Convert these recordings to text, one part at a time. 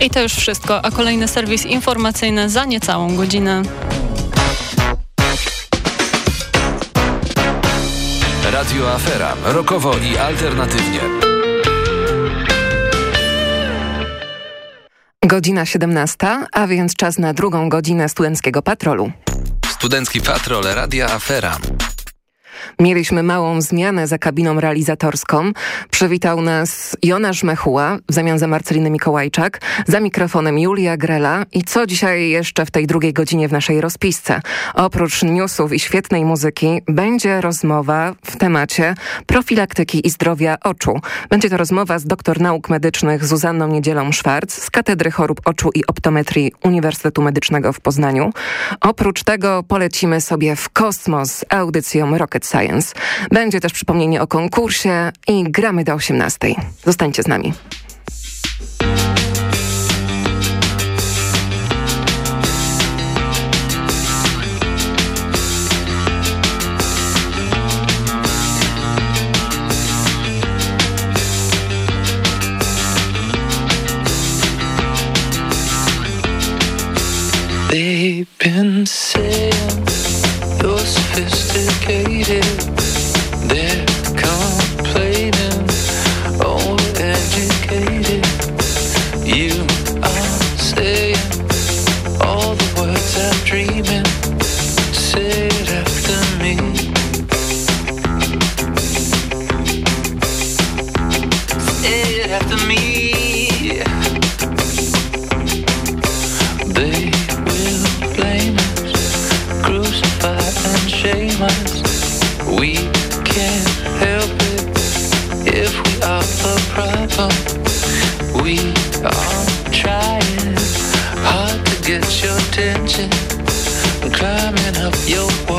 I to już wszystko, a kolejny serwis informacyjny za niecałą godzinę. Radio Afera. Rokowo i alternatywnie. Godzina 17, a więc czas na drugą godzinę studenckiego patrolu. Studencki patrol Radia Afera. Mieliśmy małą zmianę za kabiną realizatorską. Przywitał nas Jonasz Mechuła w zamian za Marceliny Mikołajczak, za mikrofonem Julia Grela i co dzisiaj jeszcze w tej drugiej godzinie w naszej rozpisce. Oprócz newsów i świetnej muzyki będzie rozmowa w temacie profilaktyki i zdrowia oczu. Będzie to rozmowa z doktor nauk medycznych Zuzanną Niedzielą Szwarc z Katedry Chorób Oczu i Optometrii Uniwersytetu Medycznego w Poznaniu. Oprócz tego polecimy sobie w kosmos audycją Rocket Science. Będzie też przypomnienie o konkursie i gramy do 18. Zostańcie z nami. They've been saying you're sophisticated. They're complaining, We can't help it if we are the problem. We are trying hard to get your attention, climbing up your wall.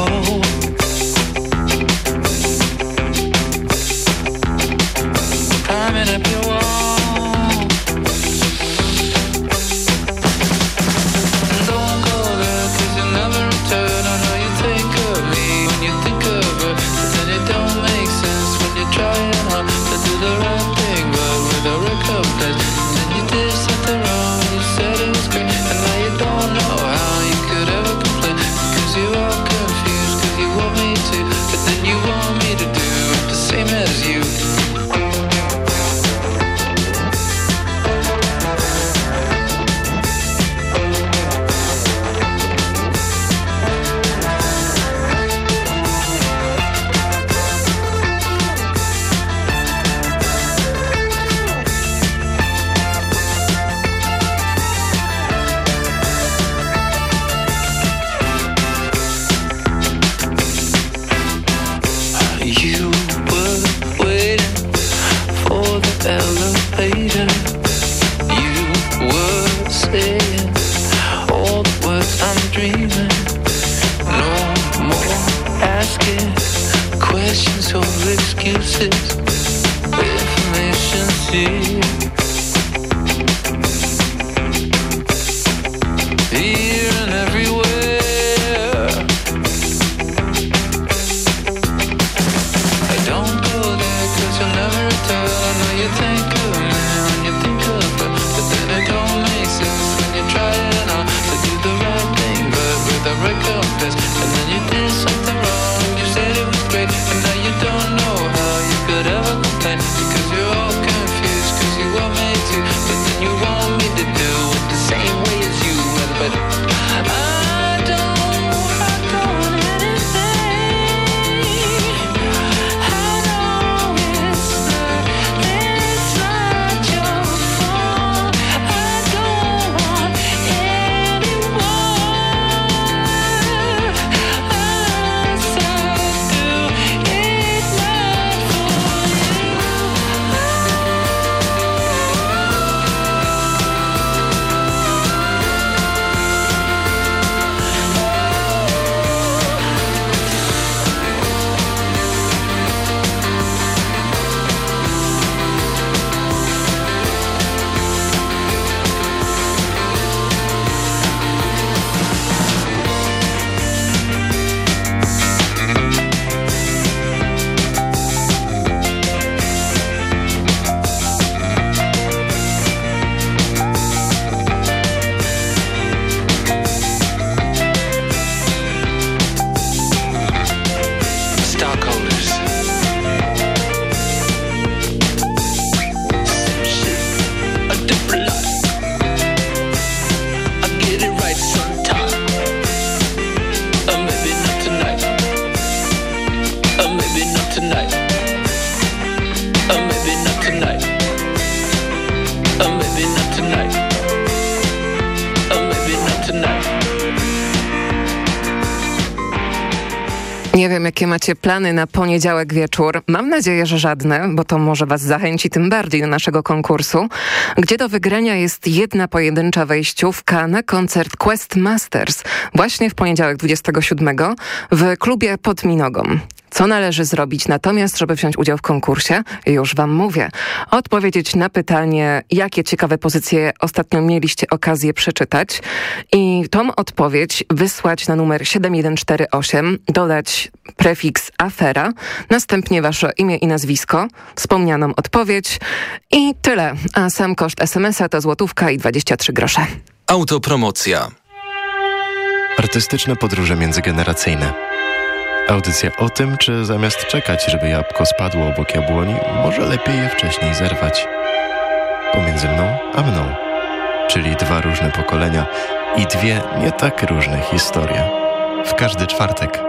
Jakie macie plany na poniedziałek wieczór. Mam nadzieję, że żadne, bo to może was zachęci tym bardziej do naszego konkursu, gdzie do wygrania jest jedna pojedyncza wejściówka na koncert Quest Masters właśnie w poniedziałek 27 w klubie pod Minogą. Co należy zrobić natomiast, żeby wziąć udział w konkursie? Już wam mówię. Odpowiedzieć na pytanie, jakie ciekawe pozycje ostatnio mieliście okazję przeczytać i tą odpowiedź wysłać na numer 7148, dodać prefiks afera, następnie wasze imię i nazwisko, wspomnianą odpowiedź i tyle. A sam koszt SMS-a to złotówka i 23 grosze. Autopromocja. Artystyczne podróże międzygeneracyjne. Audycja o tym, czy zamiast czekać, żeby jabłko spadło obok jabłoni, może lepiej je wcześniej zerwać. Pomiędzy mną a mną. Czyli dwa różne pokolenia i dwie nie tak różne historie. W każdy czwartek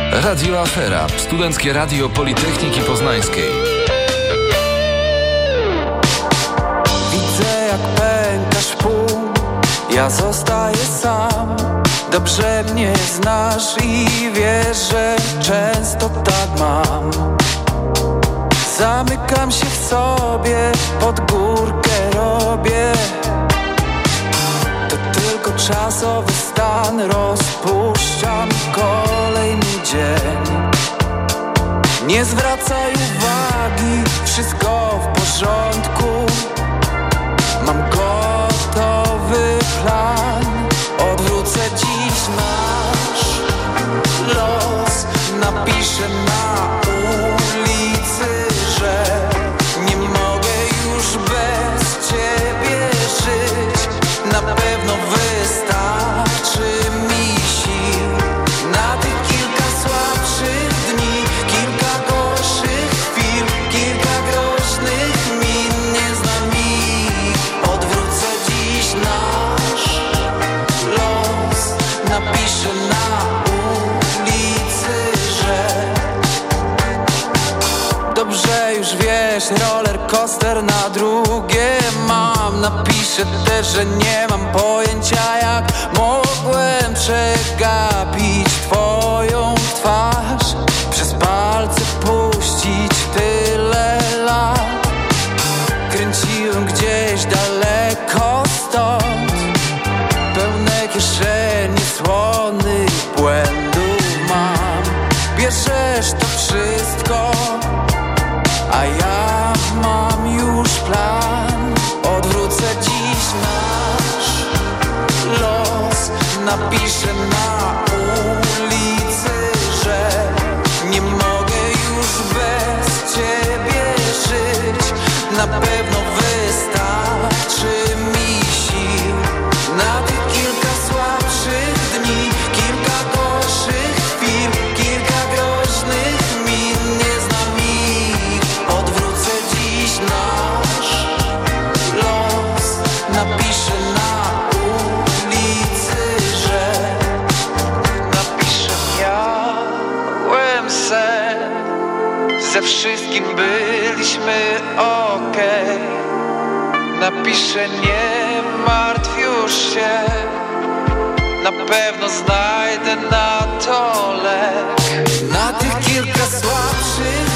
Radio Afera. Studenckie Radio Politechniki Poznańskiej. Widzę jak pękasz pół Ja zostaję sam Dobrze mnie znasz i wiesz, że często tak mam Zamykam się w sobie, pod górkę robię To tylko czasowy stan, rozpuszczam roller coaster na drugie mam. Napiszę też, że nie mam pojęcia jak mogłem przegapić wszystkim byliśmy okej. Napiszę nie martw już się. Na pewno znajdę na to lek. Na tych kilka słabszych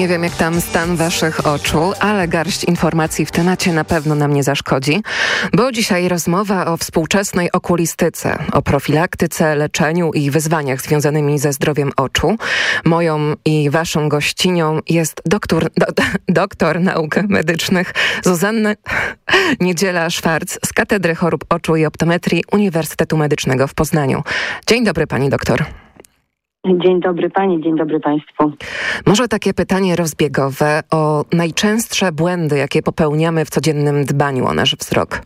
Nie wiem, jak tam stan waszych oczu, ale garść informacji w temacie na pewno nam nie zaszkodzi, bo dzisiaj rozmowa o współczesnej okulistyce, o profilaktyce, leczeniu i wyzwaniach związanymi ze zdrowiem oczu. Moją i waszą gościnią jest doktor, do, doktor nauk medycznych Zuzanna Niedziela-Szwarc z Katedry Chorób Oczu i Optometrii Uniwersytetu Medycznego w Poznaniu. Dzień dobry pani doktor. Dzień dobry Pani, dzień dobry Państwu. Może takie pytanie rozbiegowe o najczęstsze błędy, jakie popełniamy w codziennym dbaniu o nasz wzrok.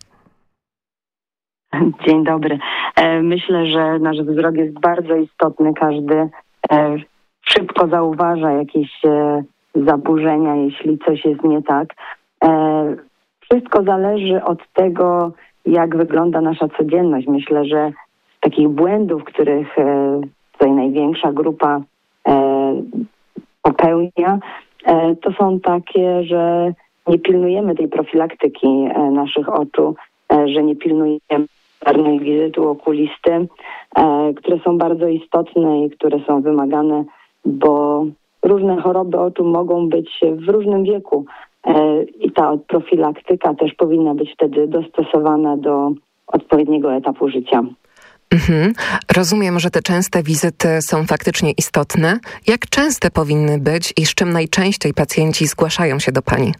Dzień dobry. E, myślę, że nasz wzrok jest bardzo istotny. Każdy e, szybko zauważa jakieś e, zaburzenia, jeśli coś jest nie tak. Wszystko zależy od tego, jak wygląda nasza codzienność. Myślę, że z takich błędów, których tutaj największa grupa popełnia, to są takie, że nie pilnujemy tej profilaktyki naszych oczu, że nie pilnujemy czarnej wizyty u okulisty, e, które są bardzo istotne i które są wymagane, bo różne choroby oczu mogą być w różnym wieku e, i ta profilaktyka też powinna być wtedy dostosowana do odpowiedniego etapu życia. Mhm. Rozumiem, że te częste wizyty są faktycznie istotne. Jak częste powinny być i z czym najczęściej pacjenci zgłaszają się do Pani?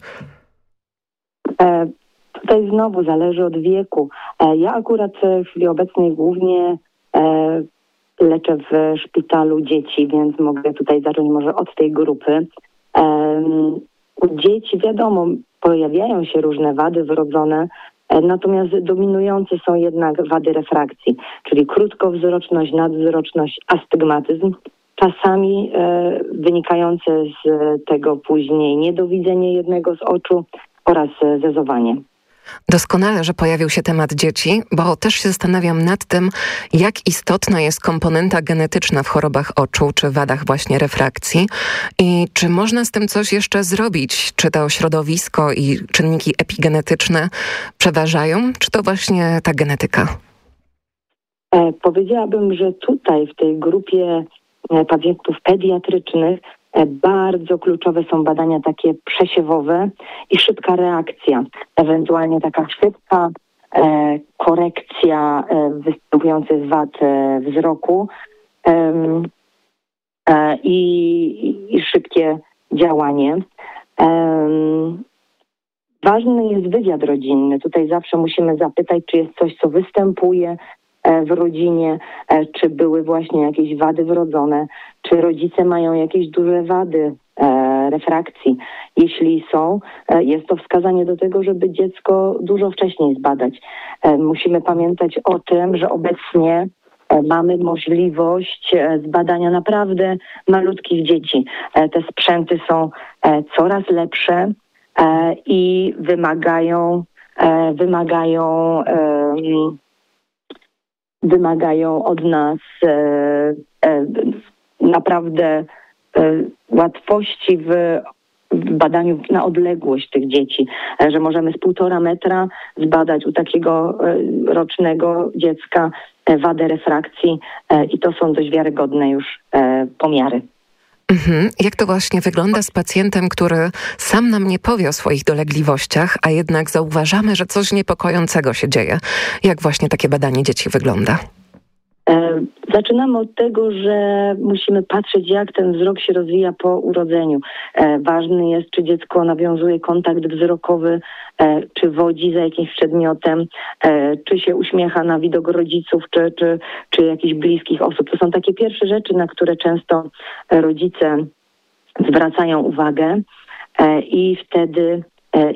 E, Tutaj znowu zależy od wieku. E, ja akurat w chwili obecnej głównie e, leczę w szpitalu dzieci, więc mogę tutaj zacząć może od tej grupy. U dzieci wiadomo, pojawiają się różne wady wrodzone, e, natomiast dominujące są jednak wady refrakcji, czyli krótkowzroczność, nadzwroczność, astygmatyzm. Czasami e, wynikające z tego później niedowidzenie jednego z oczu oraz zezowanie. Doskonale, że pojawił się temat dzieci, bo też się zastanawiam nad tym, jak istotna jest komponenta genetyczna w chorobach oczu czy wadach właśnie refrakcji i czy można z tym coś jeszcze zrobić? Czy to środowisko i czynniki epigenetyczne przeważają, czy to właśnie ta genetyka? E, powiedziałabym, że tutaj w tej grupie e, pacjentów pediatrycznych bardzo kluczowe są badania takie przesiewowe i szybka reakcja, ewentualnie taka szybka e, korekcja e, występujących wad e, wzroku e, i, szybkie działanie. Ważny jest wywiad rodzinny. Tutaj zawsze musimy zapytać, czy jest coś, co występuje E, w rodzinie, e, czy były właśnie jakieś wady wrodzone, czy rodzice mają jakieś duże wady e, refrakcji. Jeśli są, jest to wskazanie do tego, żeby dziecko dużo wcześniej zbadać. Musimy pamiętać o tym, że obecnie mamy możliwość zbadania naprawdę malutkich dzieci. Te sprzęty są coraz lepsze i wymagają, wymagają wymagają od nas e, e, naprawdę e, łatwości w w badaniu na odległość tych dzieci, że możemy z półtora metra zbadać u takiego rocznego dziecka wadę refrakcji i to są dość wiarygodne już pomiary. Mhm. Jak to właśnie wygląda z pacjentem, który sam nam nie powie o swoich dolegliwościach, a jednak zauważamy, że coś niepokojącego się dzieje? Jak właśnie takie badanie dzieci wygląda? E, zaczynamy od tego, że musimy patrzeć, jak ten wzrok się rozwija po urodzeniu. E, ważny jest, czy dziecko nawiązuje kontakt wzrokowy, e, czy wodzi za jakimś przedmiotem, czy się uśmiecha na widok rodziców, czy, czy, czy jakichś bliskich osób. To są takie pierwsze rzeczy, na które często rodzice zwracają uwagę i wtedy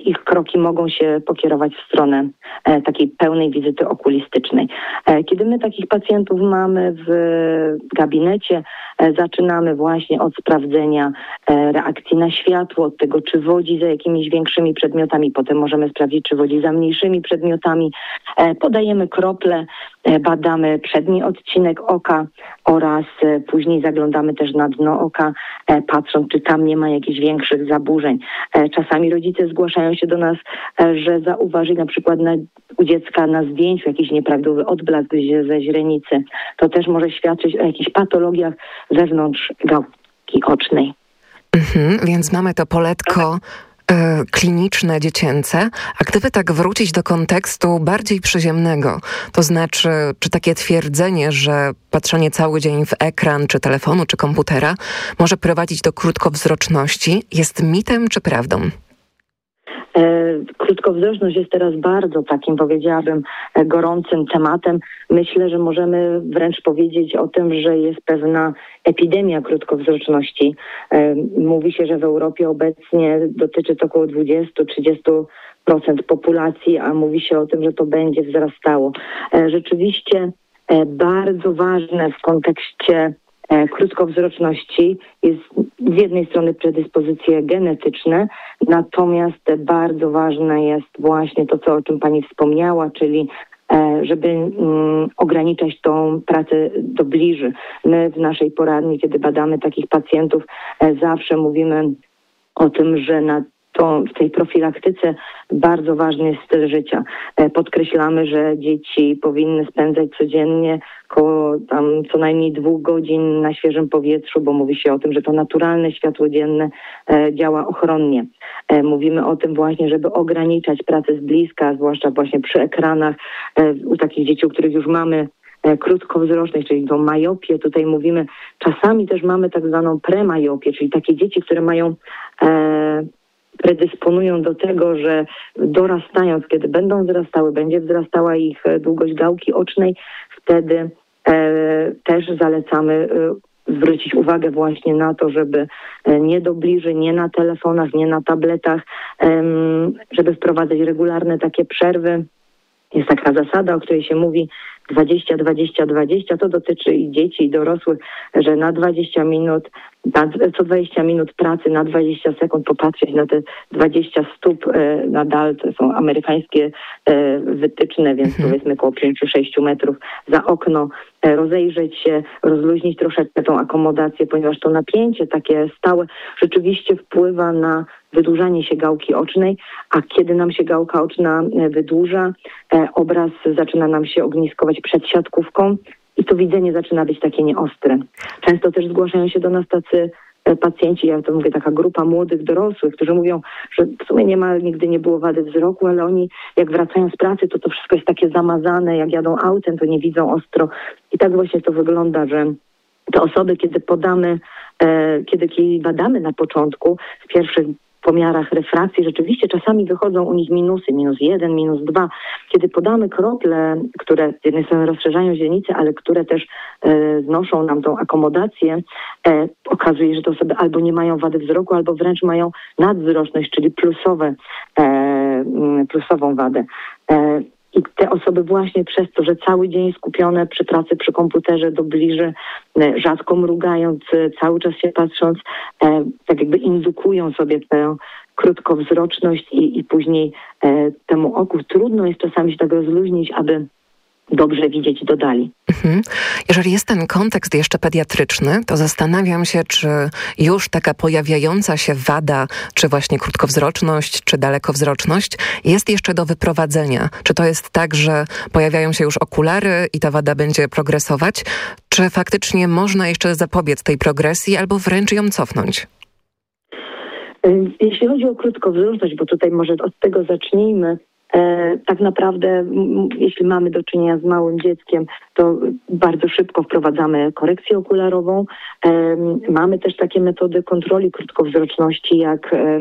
ich kroki mogą się pokierować w stronę e, takiej pełnej wizyty okulistycznej. E, kiedy my takich pacjentów mamy w gabinecie, zaczynamy właśnie od sprawdzenia reakcji na światło, od tego, czy wodzi za jakimiś większymi przedmiotami, potem możemy sprawdzić, czy wodzi za mniejszymi przedmiotami. Podajemy krople, badamy przedni odcinek oka oraz później zaglądamy też na dno oka, patrząc, czy tam nie ma jakichś większych zaburzeń. Czasami rodzice zgłaszają zgłaszają się do nas, e, że zauważyli na przykład na, u dziecka na zdjęciu jakiś nieprawidłowy odblask ze źrenicy. To też może świadczyć o jakichś patologiach wewnątrz gałki ocznej. Mhm, więc mamy to poletko e, kliniczne, dziecięce, a gdyby tak wrócić do kontekstu bardziej przyziemnego, to znaczy, czy takie twierdzenie, że patrzenie cały dzień w ekran, czy telefonu, czy komputera może prowadzić do krótkowzroczności, jest mitem czy prawdą? Krótkowzroczność jest teraz bardzo takim, powiedziałabym, e, gorącym tematem. Myślę, że możemy wręcz powiedzieć o tym, że jest pewna epidemia krótkowzroczności. E, Mówi się, że w Europie obecnie dotyczy to około 20-30% populacji, a mówi się o tym, że to będzie wzrastało. E, Rzeczywiście e, bardzo ważne w kontekście e, krótkowzroczności jest z jednej strony predyspozycje genetyczne, natomiast bardzo ważne jest właśnie to, co, o czym Pani wspomniała, czyli e, żeby mm, ograniczać tą pracę do bliży. My w naszej poradni, kiedy badamy takich pacjentów, e, zawsze mówimy o tym, że na to, w tej profilaktyce bardzo ważny jest styl życia. E, Podkreślamy, że dzieci powinny spędzać codziennie około tam co najmniej dwóch godzin na świeżym powietrzu, bo mówi się o tym, że to naturalne światło dzienne e, działa ochronnie. E, Mówimy o tym właśnie, żeby ograniczać pracę z bliska, zwłaszcza właśnie przy ekranach u takich dzieci, u których już mamy krótkowzroczność, czyli tą majopię. Tutaj mówimy, czasami też mamy tak zwaną premajopię, czyli takie dzieci, które mają e, predysponują do tego, że dorastając, kiedy będą wzrastały, będzie wzrastała ich e, długość gałki ocznej, wtedy e, też zalecamy e, zwrócić uwagę właśnie na to, żeby e, nie do bliży, nie na telefonach, nie na tabletach, żeby wprowadzać regularne takie przerwy. Jest taka zasada, o której się mówi 20, 20, 20. To dotyczy i dzieci, i dorosłych, że na 20 minut, na, co 20 minut pracy, na 20 sekund popatrzeć na te 20 stóp e, nadal. To są amerykańskie e, wytyczne, więc powiedzmy około 5-6 metrów za okno. E, rozejrzeć się, rozluźnić troszeczkę tą akomodację, ponieważ to napięcie takie stałe rzeczywiście wpływa na wydłużanie się gałki ocznej, a kiedy nam się gałka oczna wydłuża, obraz zaczyna nam się ogniskować przed siatkówką i to widzenie zaczyna być takie nieostre. Często też zgłaszają się do nas tacy e, pacjenci, ja to mówię, taka grupa młodych dorosłych, którzy mówią, że w sumie nie ma, nigdy nie było wady wzroku, ale oni jak wracają z pracy, to to wszystko jest takie zamazane, jak jadą autem, to nie widzą ostro. I tak właśnie to wygląda, że te osoby, kiedy podamy, e, kiedy badamy na początku, w pierwszych pomiarach refrakcji, rzeczywiście czasami wychodzą u nich minusy, minus jeden, minus dwa. Kiedy podamy krople, które z jednej strony rozszerzają źrenice, ale które też e, znoszą nam tą akomodację, e, okazuje się, że te osoby albo nie mają wady wzroku, albo wręcz mają nadwzroczność, czyli plusowe, e, plusową wadę. E, i te osoby właśnie przez to, że cały dzień skupione przy pracy przy komputerze do bliży, e, rzadko mrugając, e, cały czas się patrząc, e, tak jakby indukują sobie tę krótkowzroczność i, i później temu oku. Trudno jest czasami się tak rozluźnić, aby dobrze widzieć do dali. Mhm. Jeżeli jest ten kontekst jeszcze pediatryczny, to zastanawiam się, czy już taka pojawiająca się wada, czy właśnie krótkowzroczność, czy dalekowzroczność jest jeszcze do wyprowadzenia. Czy to jest tak, że pojawiają się już okulary i ta wada będzie progresować, czy faktycznie można jeszcze zapobiec tej progresji albo wręcz ją cofnąć? Jeśli chodzi o krótkowzroczność, bo tutaj może od tego zacznijmy, tak naprawdę jeśli mamy do czynienia z małym dzieckiem, to bardzo szybko wprowadzamy korekcję okularową. Em, Mamy też takie metody kontroli krótkowzroczności, jak e,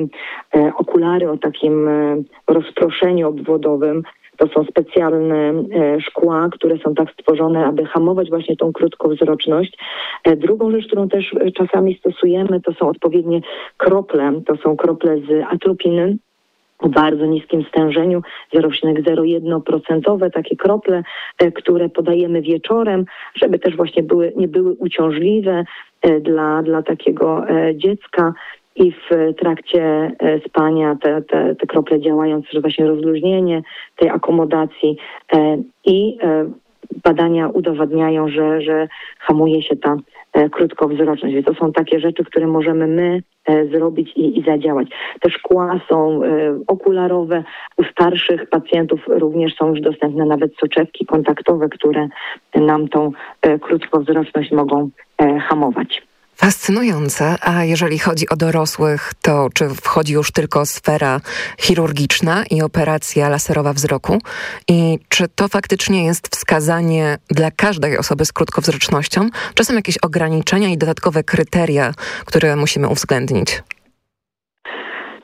okulary o takim e, rozproszeniu obwodowym. To są specjalne e, szkła, które są tak stworzone, aby hamować właśnie tą krótkowzroczność. E, Drugą rzecz, którą też e, czasami stosujemy, to są odpowiednie krople. To są krople z atropiny o bardzo niskim stężeniu, 0,01% takie krople, e, które podajemy wieczorem, żeby też właśnie były, nie były uciążliwe e, dla, dla takiego e, dziecka i w trakcie spania te, te, te krople działają przez właśnie rozluźnienie tej akomodacji i badania udowadniają, że, że hamuje się ta krótkowzroczność. Więc to są takie rzeczy, które możemy my e, zrobić i, i zadziałać. Te szkła są e, okularowe. U starszych pacjentów również są już dostępne nawet soczewki kontaktowe, które nam tą e, krótkowzroczność mogą e, hamować. Fascynujące. A jeżeli chodzi o dorosłych, to czy wchodzi już tylko sfera chirurgiczna i operacja laserowa wzroku? I czy to faktycznie jest wskazanie dla każdej osoby z krótkowzrocznością? Czy są jakieś ograniczenia i dodatkowe kryteria, które musimy uwzględnić?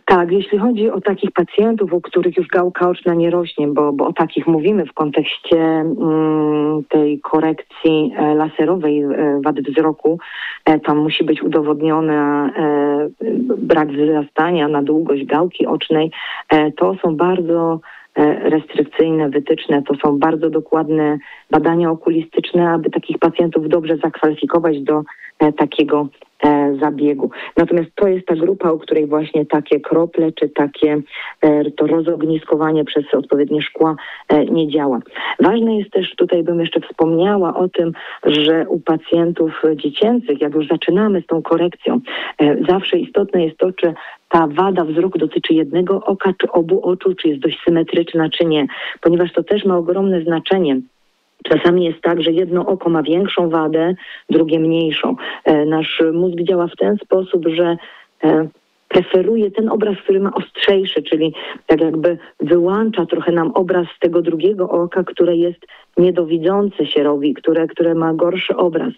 Tak, jeśli chodzi o takich pacjentów, u których już gałka oczna nie rośnie, bo, bo o takich mówimy w kontekście mm, tej korekcji e, laserowej e, wady wzroku, e, tam musi być udowodniony e, brak wzrastania na długość gałki ocznej. E, to są bardzo restrykcyjne wytyczne, to są bardzo dokładne badania okulistyczne, aby takich pacjentów dobrze zakwalifikować do e, takiego e, zabiegu. Natomiast to jest ta grupa, u której właśnie takie krople czy takie e, to rozogniskowanie przez odpowiednie szkła e, nie działa. Ważne jest też, tutaj bym jeszcze wspomniała o tym, że u pacjentów dziecięcych, jak już zaczynamy z tą korekcją, e, zawsze istotne jest to, czy ta wada wzroku dotyczy jednego oka, czy obu oczu, czy jest dość symetryczna, czy nie, ponieważ to też ma ogromne znaczenie. Czasami jest tak, że jedno oko ma większą wadę, drugie mniejszą. E, Nasz mózg działa w ten sposób, że e, preferuje ten obraz, który ma ostrzejszy, czyli tak jakby wyłącza trochę nam obraz z tego drugiego oka, które jest niedowidzące się robi, które, które ma gorszy obraz.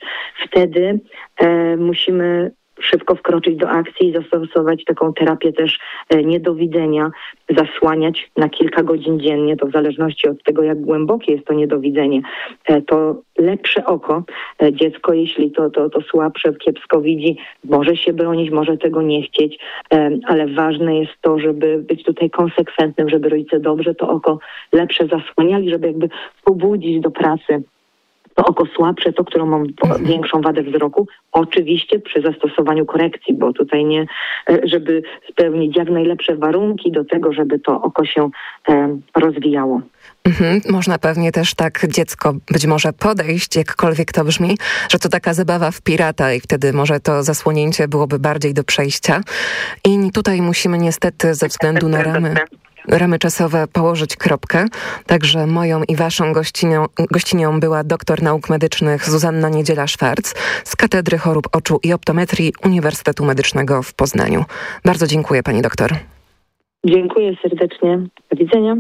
Wtedy e, musimy szybko wkroczyć do akcji i zastosować taką terapię też e, niedowidzenia, zasłaniać na kilka godzin dziennie, to w zależności od tego, jak głębokie jest to niedowidzenie. E, To lepsze oko, e, dziecko, jeśli to, to, to słabsze, kiepsko widzi, może się bronić, może tego nie chcieć, ale ważne jest to, żeby być tutaj konsekwentnym, żeby rodzice dobrze to oko lepsze zasłaniali, żeby jakby pobudzić do pracy to oko słabsze, to, którą mam Mhm. większą wadę wzroku, oczywiście przy zastosowaniu korekcji, bo tutaj nie, e, żeby spełnić jak najlepsze warunki do tego, żeby to oko się e, rozwijało. Mhm. Można pewnie też tak dziecko być może podejść, jakkolwiek to brzmi, że to taka zabawa w pirata i wtedy może to zasłonięcie byłoby bardziej do przejścia. I tutaj musimy niestety ze względu na ramy ramy czasowe położyć kropkę. Także moją i waszą gościnią, gościnią była doktor nauk medycznych Zuzanna Niedziela-Szwarc z Katedry Chorób Oczu i Optometrii Uniwersytetu Medycznego w Poznaniu. Bardzo dziękuję pani doktor. Dziękuję serdecznie. Do widzenia.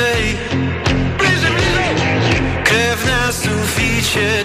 bliżej Krew na suficie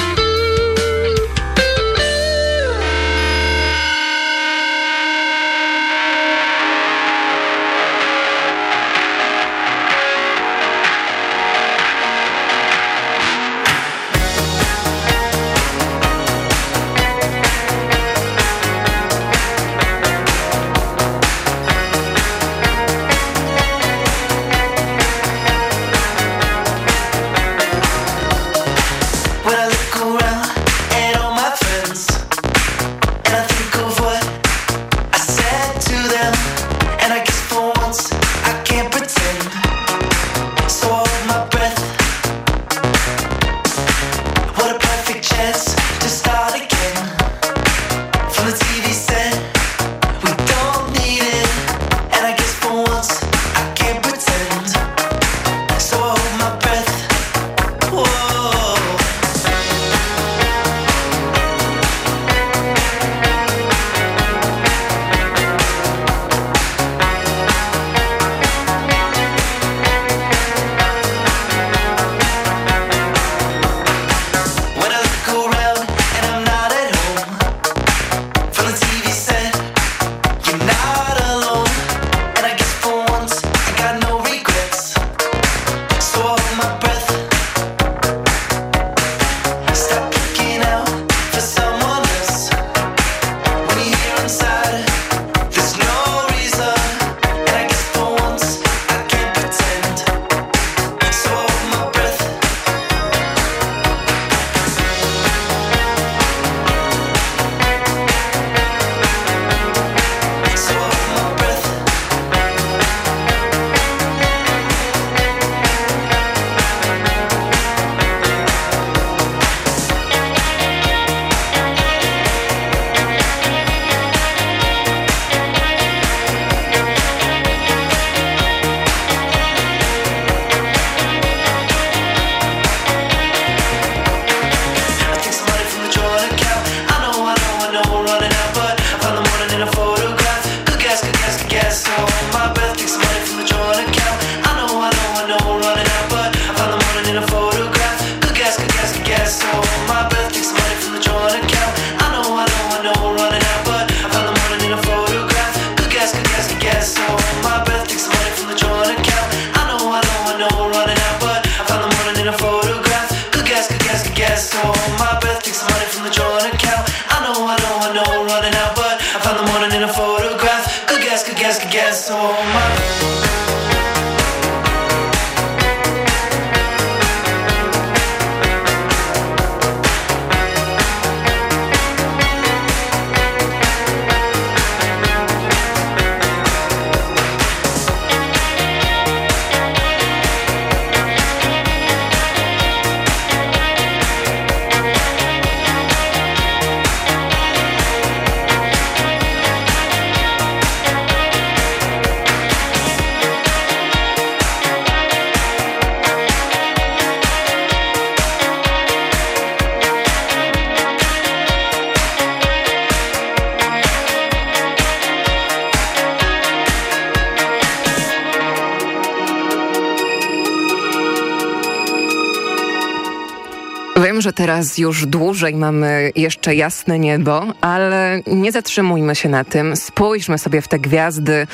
nas już dłużej, mamy jeszcze jasne niebo, ale nie zatrzymujmy się na tym. Spójrzmy sobie w te gwiazdy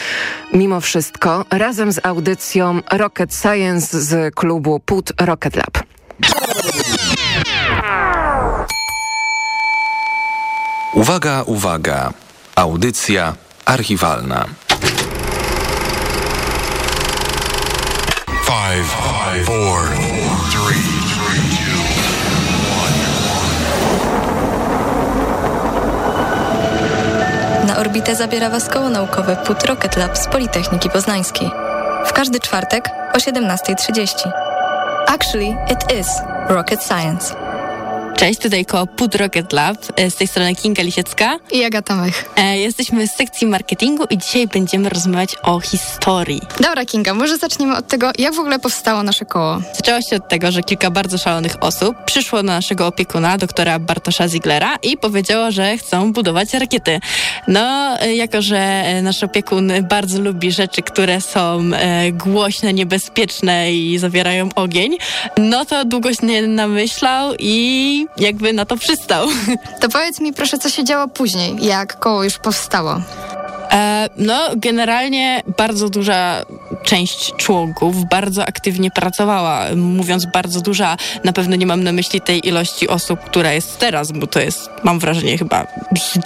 mimo wszystko razem z audycją Rocket Science z klubu PUT Rocket Lab. Uwaga, uwaga. Audycja archiwalna. Five, five, four, three. orbitę zabiera Was koło naukowe PUT Rocket Lab z Politechniki Poznańskiej. W każdy czwartek o 17.30. Actually, it is rocket science. Cześć, tutaj koło Put Rocket Lab, e, z tej strony Kinga Lisiecka. I Agata Mech. E, jesteśmy z sekcji marketingu i dzisiaj będziemy rozmawiać o historii. Dobra, Kinga, może zaczniemy od tego, jak w ogóle powstało nasze koło. Zaczęło się od tego, że kilka bardzo szalonych osób przyszło do naszego opiekuna, doktora Bartosza Ziglera i powiedziało, że chcą budować rakiety. No, e, jako że nasz opiekun bardzo lubi rzeczy, które są głośne, niebezpieczne i zawierają ogień, no to długo się nie namyślał i jakby na to przystał. To powiedz mi proszę, co się działo później, jak koło już powstało. E, no, generalnie bardzo duża część członków bardzo aktywnie pracowała. Mówiąc bardzo duża, na pewno nie mam na myśli tej ilości osób, która jest teraz, bo to jest, mam wrażenie, chyba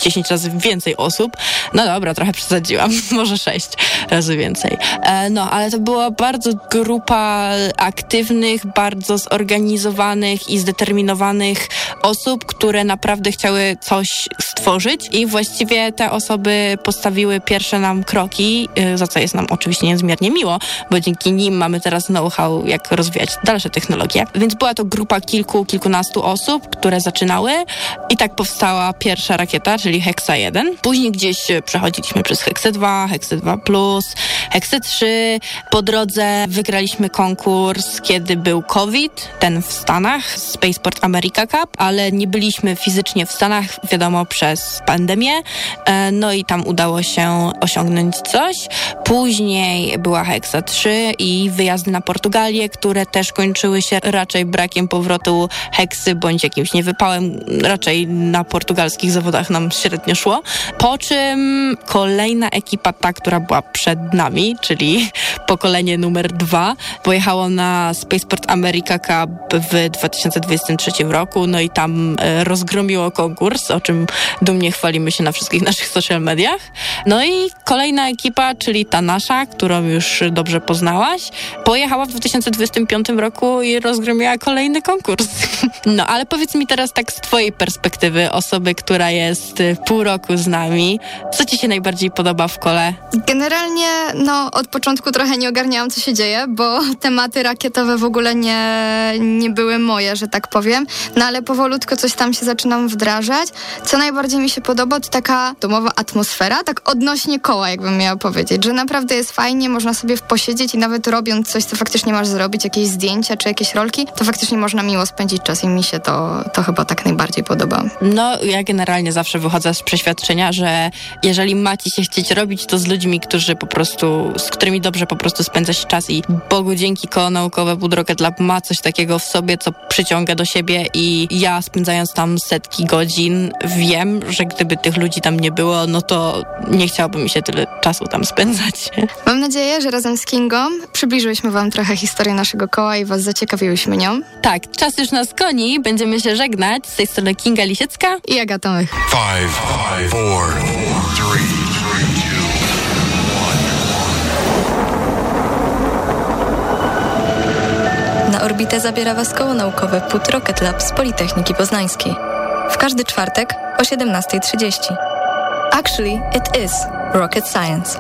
10 razy więcej osób. No dobra, trochę przesadziłam, może 6 razy więcej. E, no, ale to była bardzo grupa aktywnych, bardzo zorganizowanych i zdeterminowanych osób, które naprawdę chciały coś stworzyć i właściwie te osoby postawiły pierwsze nam kroki, y, za co jest nam oczywiście niezmiernie miło, bo dzięki nim mamy teraz know-how, jak rozwijać dalsze technologie. Więc była to grupa kilku, kilkunastu osób, które zaczynały i tak powstała pierwsza rakieta, czyli Hexa 1. Później gdzieś y, przechodziliśmy przez Hexe 2, Hexe 2 Plus, Hexe 3. Po drodze wygraliśmy konkurs, kiedy był COVID, ten w Stanach, Spaceport America Cup, ale nie byliśmy fizycznie w Stanach, wiadomo, przez pandemię. E, No i tam udało się osiągnąć coś. Później była Hexa 3 i wyjazdy na Portugalię, które też kończyły się raczej brakiem powrotu Heksy bądź jakimś niewypałem. Raczej na portugalskich zawodach nam średnio szło. Po czym kolejna ekipa, ta, która była przed nami, czyli pokolenie numer dwa, pojechało na Spaceport America Cup w 2023 roku, no i tam e, rozgromiło konkurs, o czym dumnie chwalimy się na wszystkich naszych social mediach. No i kolejna ekipa, czyli ta nasza, którą już dobrze poznałaś, pojechała w 2025 roku i rozgromiła kolejny konkurs. No, ale powiedz mi teraz tak z twojej perspektywy, osoby, która jest y, pół roku z nami, co ci się najbardziej podoba w kole? Generalnie, no, od początku trochę nie ogarniałam, co się dzieje, bo tematy rakietowe w ogóle nie, nie były moje, że tak powiem. No, ale powolutku coś tam się zaczynam wdrażać. Co najbardziej mi się podoba, to taka domowa atmosfera, tak odnośnie koła, jakbym miała powiedzieć, że naprawdę jest fajnie, można sobie posiedzieć i nawet robiąc coś, co faktycznie masz zrobić, jakieś zdjęcia czy jakieś rolki, to faktycznie można miło spędzić czas i mi się to, to chyba tak najbardziej podoba. No, ja generalnie zawsze wychodzę z przeświadczenia, że jeżeli macie się chcieć robić, to z ludźmi, którzy po prostu, z którymi dobrze po prostu spędza się czas i Bogu dzięki koło naukowe Wood Rocket Lab ma coś takiego w sobie, co przyciąga do siebie i ja spędzając tam setki godzin wiem, że gdyby tych ludzi tam nie było, no to nie chciałoby mi się tyle czasu tam spędzać. Mam nadzieję, że razem z Kingą przybliżyłyśmy Wam trochę historię naszego koła i Was zaciekawiłyśmy nią. Tak, czas już nas goni, będziemy się żegnać. Z tej strony Kinga Lisiecka i Agata Mych. Five, five, four, three, Na orbitę zabiera Was koło naukowe PUT Rocket Lab z Politechniki Poznańskiej. W każdy czwartek o 17.30. Actually, it is rocket science.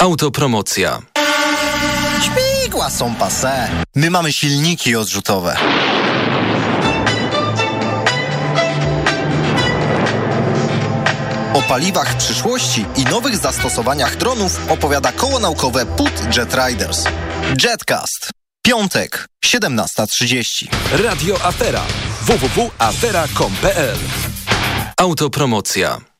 Autopromocja. Śmigła są pase. My mamy silniki odrzutowe. O paliwach przyszłości i nowych zastosowaniach dronów opowiada koło naukowe PUT Jet Riders. Jetcast. Piątek, 17.30. Radio Afera. www.afera.com.pl Autopromocja.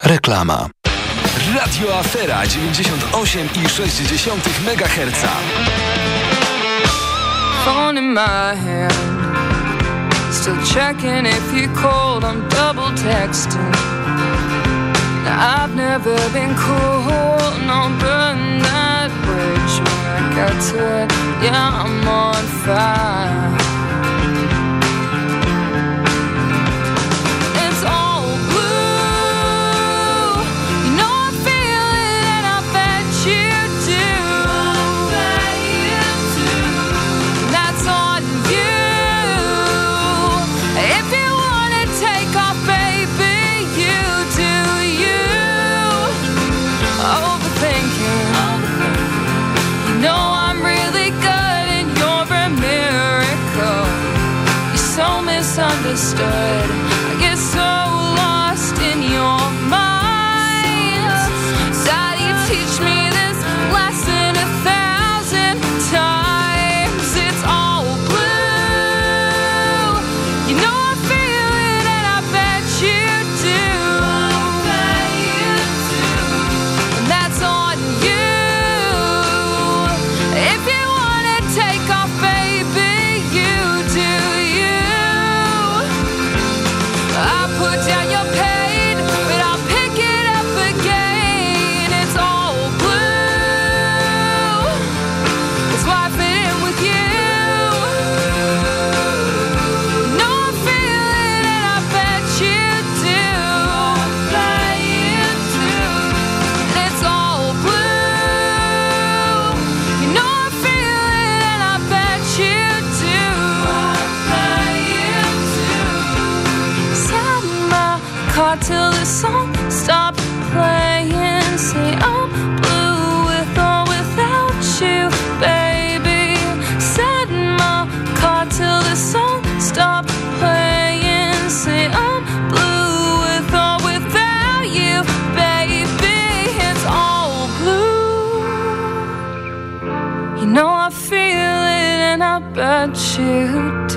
Reklama. Radio Afera 98,6 MHz. Phone in my hand. Still checking if you called, I'm double texting. I've never been cool, no burn that bridge when I got to it. Yeah, I'm on fire. understood.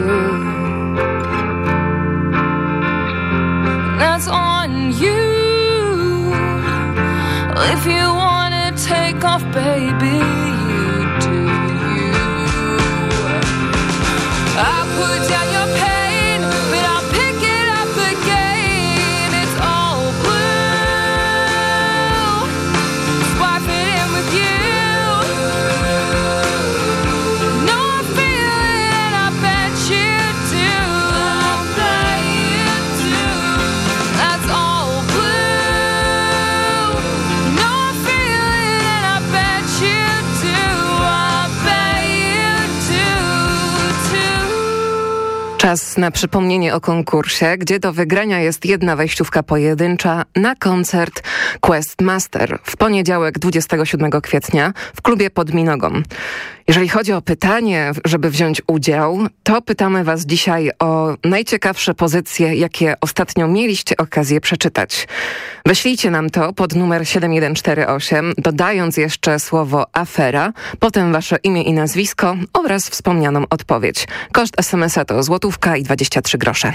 too na przypomnienie o konkursie, gdzie do wygrania jest jedna wejściówka pojedyncza na koncert Quest Master w poniedziałek 27 kwietnia w klubie pod Minogą. Jeżeli chodzi o pytanie, żeby wziąć udział, to pytamy Was dzisiaj o najciekawsze pozycje, jakie ostatnio mieliście okazję przeczytać. Wyślijcie nam to pod numer 7148, dodając jeszcze słowo afera, potem Wasze imię i nazwisko oraz wspomnianą odpowiedź. Koszt SMS-a to złotówka i 23 grosze.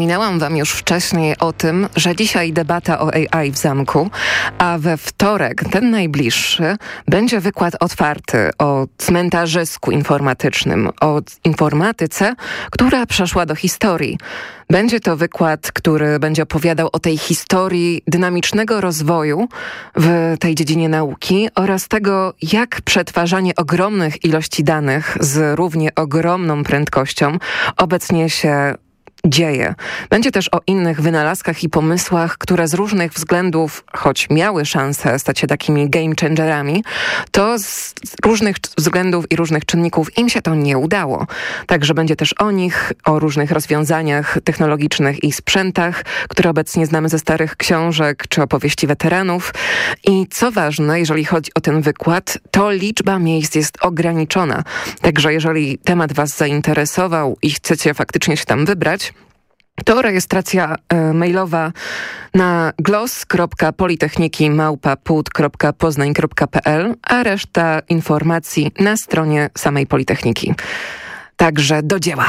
Wspominałam wam już wcześniej o tym, że dzisiaj debata o AI w zamku, a we wtorek, ten najbliższy, będzie wykład otwarty o cmentarzysku informatycznym, o informatyce, która przeszła do historii. Będzie to wykład, który będzie opowiadał o tej historii dynamicznego rozwoju w tej dziedzinie nauki oraz tego, jak przetwarzanie ogromnych ilości danych z równie ogromną prędkością obecnie się dzieje. Będzie też o innych wynalazkach i pomysłach, które z różnych względów, choć miały szansę stać się takimi game changerami, to z różnych względów i różnych czynników im się to nie udało. Także będzie też o nich, o różnych rozwiązaniach technologicznych i sprzętach, które obecnie znamy ze starych książek czy opowieści weteranów. I co ważne, jeżeli chodzi o ten wykład, to liczba miejsc jest ograniczona. Także jeżeli temat Was zainteresował i chcecie faktycznie się tam wybrać, to rejestracja e, mailowa na glos.politechniki.małpa.put.poznań.pl, a reszta informacji na stronie samej Politechniki. Także do dzieła.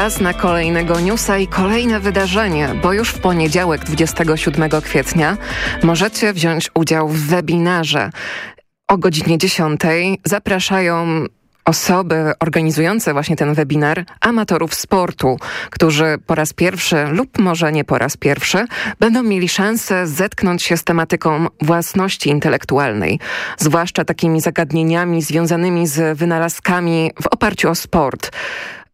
Czas na kolejnego newsa i kolejne wydarzenie, bo już w poniedziałek 27 kwietnia możecie wziąć udział w webinarze o godzinie 10. Zapraszają osoby organizujące właśnie ten webinar amatorów sportu, którzy po raz pierwszy lub może nie po raz pierwszy będą mieli szansę zetknąć się z tematyką własności intelektualnej, zwłaszcza takimi zagadnieniami związanymi z wynalazkami w oparciu o sport.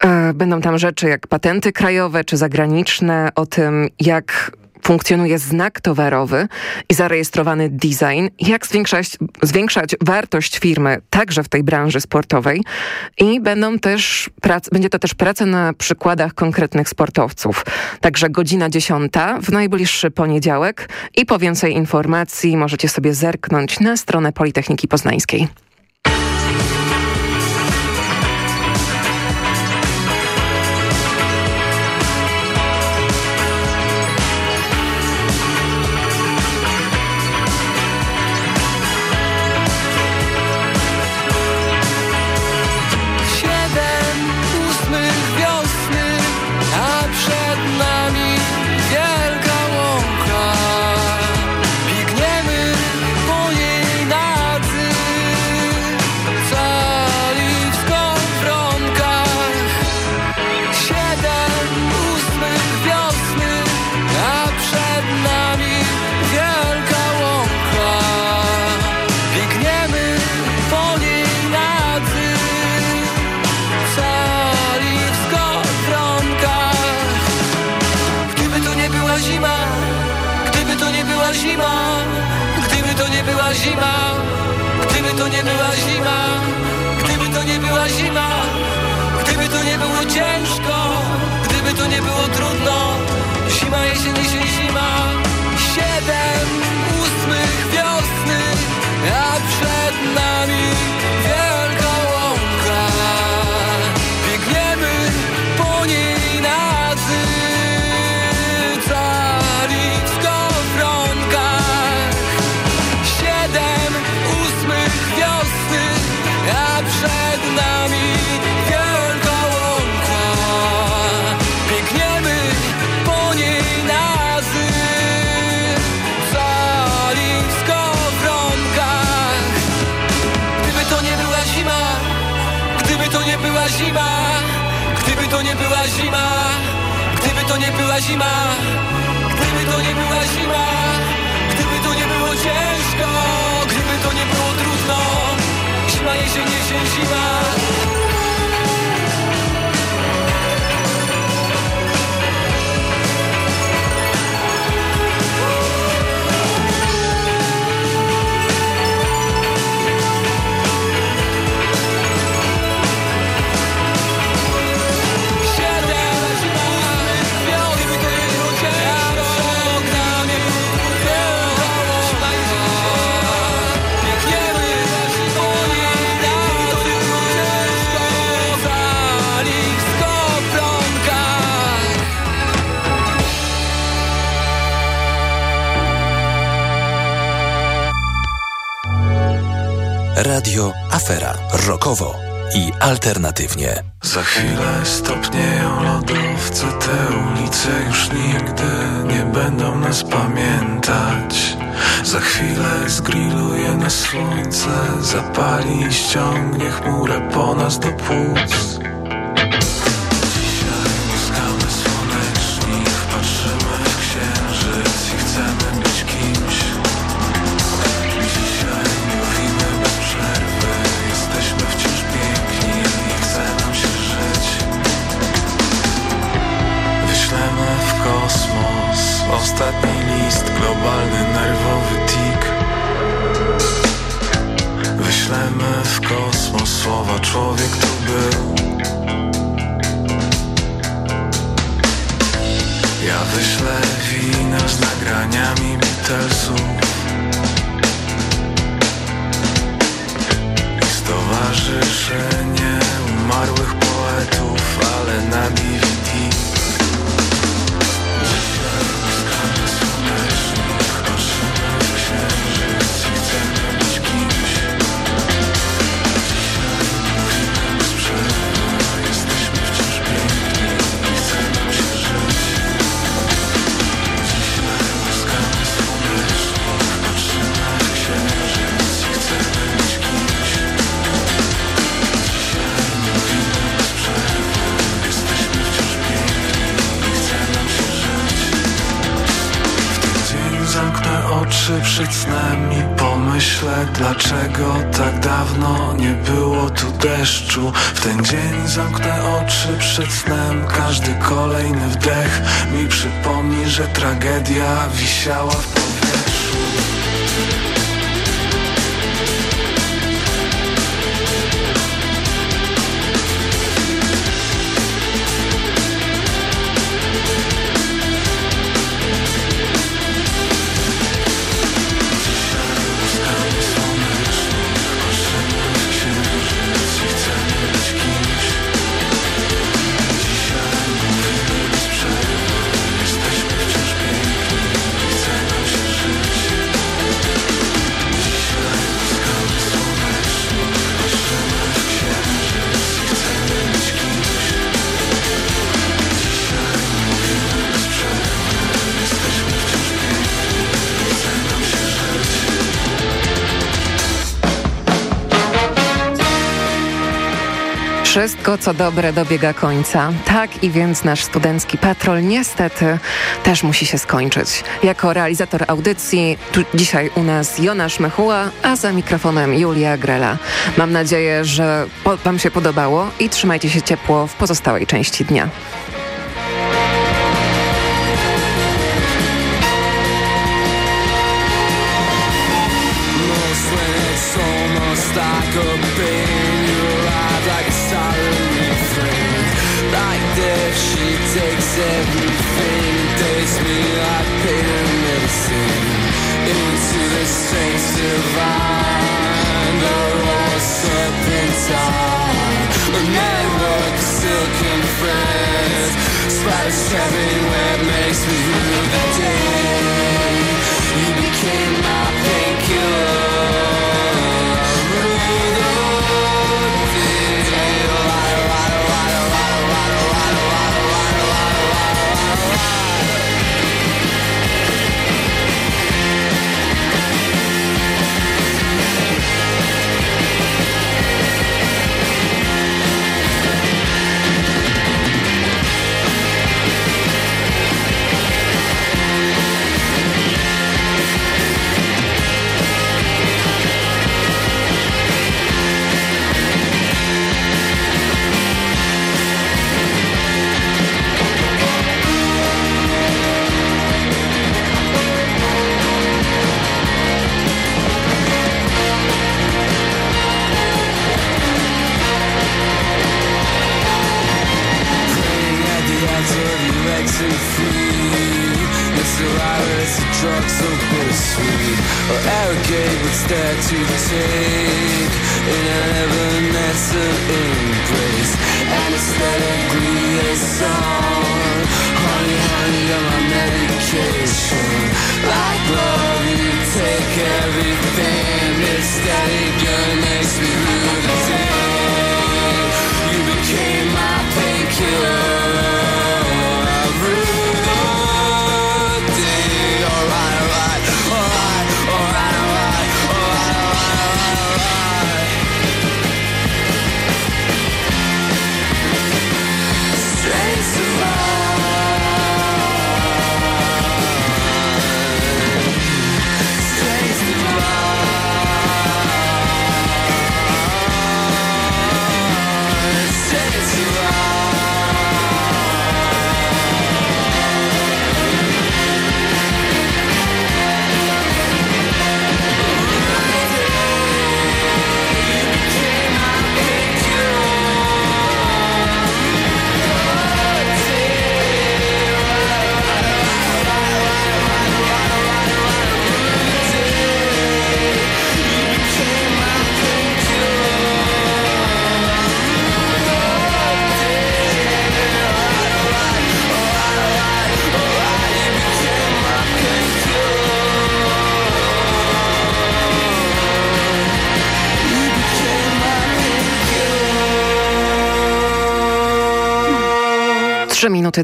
E, Będą tam rzeczy jak patenty krajowe czy zagraniczne, o tym jak funkcjonuje znak towarowy i zarejestrowany design, jak zwiększać, zwiększać wartość firmy także w tej branży sportowej i będą też prac, będzie to też praca na przykładach konkretnych sportowców. Także godzina dziesiąta w najbliższy poniedziałek i po więcej informacji możecie sobie zerknąć na stronę Politechniki Poznańskiej. Zima, gdyby to nie była zima, gdyby to nie była zima, gdyby to nie była zima, gdyby to nie była zima, gdyby to nie było ciężko, gdyby to nie było trudno, zima, jesień, jesień, zima, siedem ósmych wiosny, a przed nami gdyby to nie była zima, gdyby to nie była zima, gdyby to nie była zima, gdyby to nie było ciężko, gdyby to nie było trudno, zima, jesień, jesień, zima. Radio Afera. Rokowo i alternatywnie. Za chwilę stopnieją lodowce, te ulice już nigdy nie będą nas pamiętać. Za chwilę zgrilluje nas słońce, zapali i ściągnie chmurę po nas do płuc. Tragedia wisiała w powietrzu Wszystko, co dobre, dobiega końca. Tak i więc nasz studencki patrol niestety też musi się skończyć. Jako realizator audycji tu dzisiaj u nas Jonasz Mechuła, a za mikrofonem Julia Grela. Mam nadzieję, że Wam się podobało i trzymajcie się ciepło w pozostałej części dnia. Friday 7 where it makes me rue the day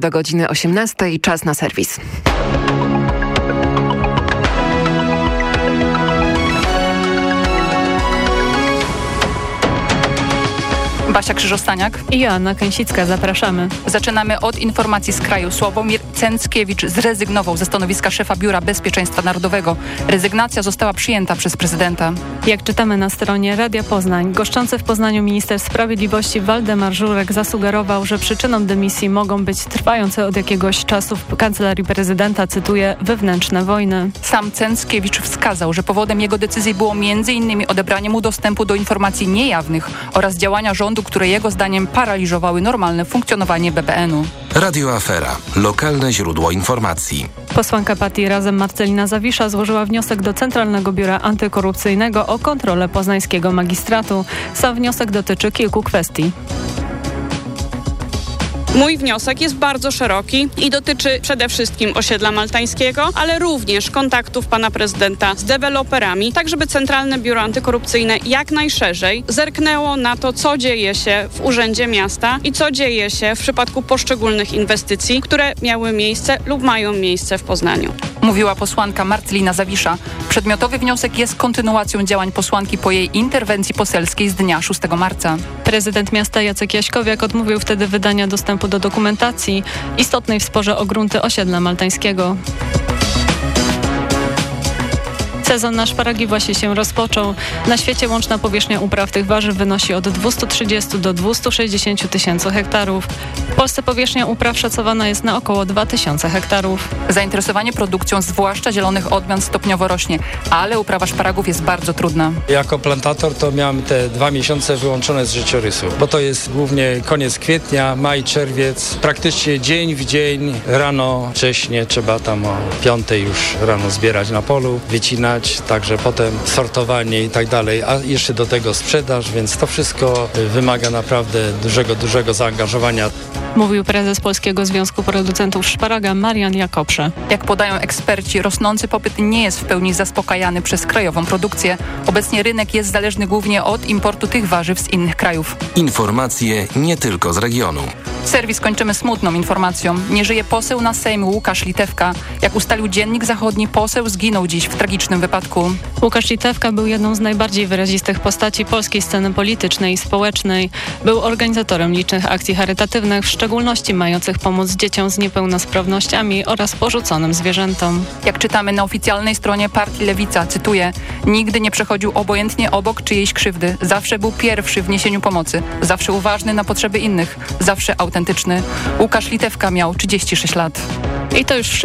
Do godziny 18. Czas na serwis. Basia Krzyżostaniak i Joanna Kęsicka. Zapraszamy. Zaczynamy od informacji z kraju. Sławomir Cęckiewicz zrezygnował ze stanowiska szefa Biura Bezpieczeństwa Narodowego. Rezygnacja została przyjęta przez prezydenta. Jak czytamy na stronie Radia Poznań, goszczący w Poznaniu minister sprawiedliwości Waldemar Żurek zasugerował, że przyczyną dymisji mogą być trwające od jakiegoś czasu w kancelarii prezydenta, cytuję, wewnętrzne wojny. Sam Cęckiewicz wskazał, że powodem jego decyzji było m.in. odebranie mu dostępu do informacji niejawnych oraz działania rządu, które jego zdaniem paraliżowały normalne funkcjonowanie BBN-u. Radio Afera. Lokalne źródło informacji. Posłanka partii Razem Marcelina Zawisza złożyła wniosek do Centralnego Biura Antykorupcyjnego o kontrolę poznańskiego magistratu. Sam wniosek dotyczy kilku kwestii. Mój wniosek jest bardzo szeroki i dotyczy przede wszystkim osiedla maltańskiego, ale również kontaktów pana prezydenta z deweloperami, tak żeby Centralne Biuro Antykorupcyjne jak najszerzej zerknęło na to, co dzieje się w Urzędzie Miasta i co dzieje się w przypadku poszczególnych inwestycji, które miały miejsce lub mają miejsce w Poznaniu. Mówiła posłanka Marcelina Zawisza. Przedmiotowy wniosek jest kontynuacją działań posłanki po jej interwencji poselskiej z dnia 6 marca. Prezydent miasta Jacek Jaśkowiak odmówił wtedy wydania dostępu do dokumentacji istotnej w sporze o grunty osiedla maltańskiego. Sezon na szparagi właśnie się rozpoczął. Na świecie łączna powierzchnia upraw tych warzyw wynosi od 230 do 260 tysięcy hektarów. W Polsce powierzchnia upraw szacowana jest na około 2000 hektarów. Zainteresowanie produkcją, zwłaszcza zielonych odmian, stopniowo rośnie, ale uprawa szparagów jest bardzo trudna. Jako plantator to miałem te dwa miesiące wyłączone z życiorysu, bo to jest głównie koniec kwietnia, maj, czerwiec. Praktycznie dzień w dzień, rano, wcześnie trzeba tam o piątej już rano zbierać na polu, wycinać, także potem sortowanie i tak dalej, a jeszcze do tego sprzedaż, więc to wszystko wymaga naprawdę dużego, dużego zaangażowania. Mówił prezes Polskiego Związku Producentów Szparaga Marian Jakobsze. Jak podają eksperci, rosnący popyt nie jest w pełni zaspokajany przez krajową produkcję. Obecnie rynek jest zależny głównie od importu tych warzyw z innych krajów. Informacje nie tylko z regionu. Serwis kończymy smutną informacją. Nie żyje poseł na Sejm Łukasz Litewka. Jak ustalił Dziennik Zachodni, poseł zginął dziś w tragicznym wypadku. Łukasz Litewka był jedną z najbardziej wyrazistych postaci polskiej sceny politycznej i społecznej. Był organizatorem licznych akcji charytatywnych, w szczególności mających pomóc dzieciom z niepełnosprawnościami oraz porzuconym zwierzętom. Jak czytamy na oficjalnej stronie partii Lewica, cytuję, nigdy nie przechodził obojętnie obok czyjejś krzywdy. Zawsze był pierwszy w niesieniu pomocy. Zawsze uważny na potrzeby innych. Zawsze autentyczny. Łukasz Litewka miał 36 lat. I to już wszystko.